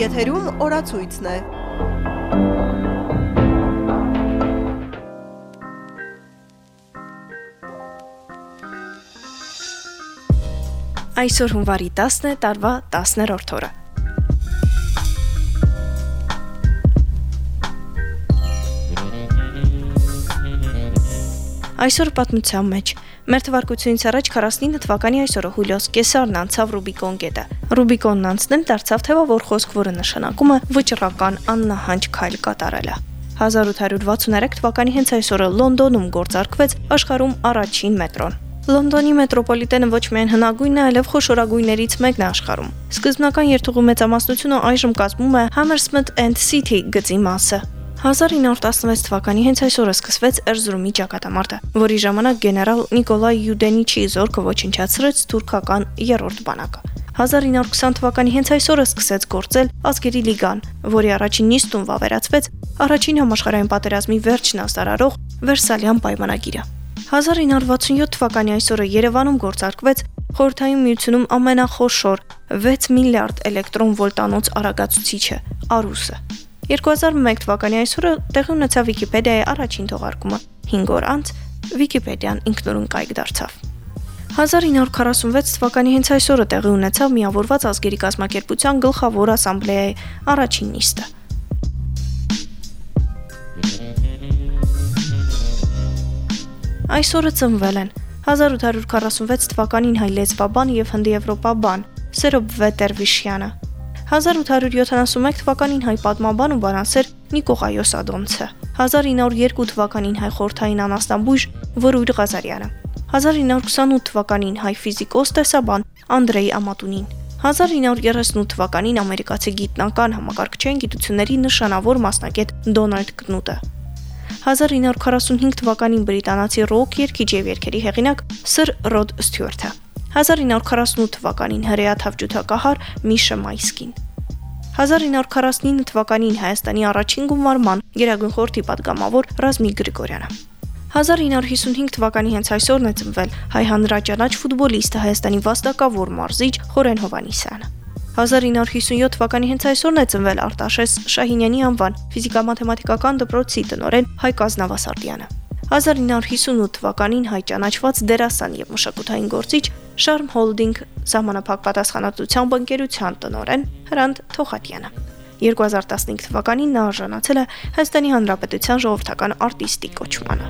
Եթերում օրացույցն է։ Այսօր հունվարի 10-ն է, տարվա 10-րդ օրը։ Այսօր պատմության մեջ մեր թվարկությունից առաջ 49 թվականի այսօրը Հուլիոս Կեսարն անցավ Ռուբիկոն գետը։ Ռուբիկոնն անցնել դարձավ թեվավոր խոսք, որը նշանակում է վճռական աննահանջ քայլ կատարելը։ 1863 թվականի հենց այսօրը Լոնդոնում գործարկվեց աշխարհում առաջին մետրոն։ Լոնդոնի մետրոպոլիտենը ոչ միայն հնագույնն է, այլև խոշորագույններից մեկն է աշխարհում։ Սկզբնական երթուղու մեծամասնությունը այժմ կազմում է Hammersmith and City գծի մասը։ 1916 թվականի հենց այս օրը սկսվեց Էրզրումի ճակատամարտը, որի ժամանակ գեներալ Նիկոլայ Յուդենիչի զորքը ոչնչացրեց թուրքական երրորդ բանակը։ 1920 թվականի հենց այս օրը սկսեց գործել Ազգերի լիգան, որի առաջին նիստում վավերացվեց առաջին համաշխարհային պատերազմի վերջն ասարարող Վերսալյան պայմանագիրը։ 1967 թվականի այսօրը Երևանում գործարկվեց Խորհրդային Միությունում ամենախոշոր 6 միլիարդ էլեկտրոն վոլտանոց արագացուցիչը՝ Արուսը։ 2001 թվականի այսօրը տեղի ունեցավ Վիկիպեդիայի առաջին թողարկումը։ 5 օր անց Վիկիպեդիան ինքնուրույն կայք դարձավ։ 1946 թվականի հենց այսօրը տեղի ունեցավ միավորված ազգերի կազմակերպության գլխավոր ասամբլեայի առաջին նիստը։ Այսօրը ծնվել են 1846 թվականին հայ լեզվաբան եւ հնդի եվրոպաբան Սերոբ Վետերվիշյանը 1871 թվականին հայ պատմաբան ու բանասեր Նիկողայոս Ադոնցը, 1902 թվականին հայ խորթային անաստանբույժ Վրույր Ղազարյանը, 1928 թվականին հայ ֆիզիկոս տեսաբան Անդրեյ Ամատունին, 1938 թվականին ամերիկացի գիտնական համակարգչային գիտությունների նշանավոր մասնագետ Դոնալդ Կնուտը, 1945 թվականին բրիտանացի ռոք երգիչ եւ երգերի հեղինակ Սր Ռոդ Ստյուարտը 1948 թվականին հրեաթավ ջութակահար Միշա Մայսկին։ 1949 թվականին Հայաստանի առաջին գումարման Գերագույն խորհրդի падգամավոր Ռազմիկ Գրիգորյանը 1955 թվականի հենց այսօրն է ծնվել հայ հանրաճանաչ ֆուտբոլիստը Հայաստանի վաստակավոր մարզիչ Խորեն Հովանիսյանը 1957 թվականի հենց այսօրն է ծնվել Արտաշես Շահինյանի անվան ֆիզիկա-մաթեմատիկական դպրոցի տնօրեն Հայկ Ազնավասարդյանը 1958 թվականին հայ ճանաչված դերասան եւ մշակութային գործիչ Շարմ Հոլդինգ համանախապակ պատասխանատվությամբ ընկերության տնօրեն Հրանտ Թոխատյանը 2015 թվականին նա արժանացել է Հայաստանի Հանրապետության ժողովրդական արտիստի կոչմանը։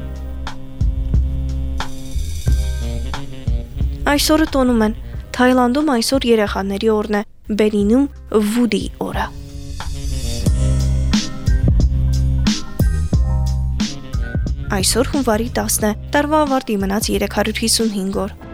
Այսօրը տոնում են Թայլանդում այսօր երեխաների օրն է, Բենինում Վուդի օրը։ Այսօր հունվարի 10-ն է։ Տարվա ավարտի մնաց 355 օր։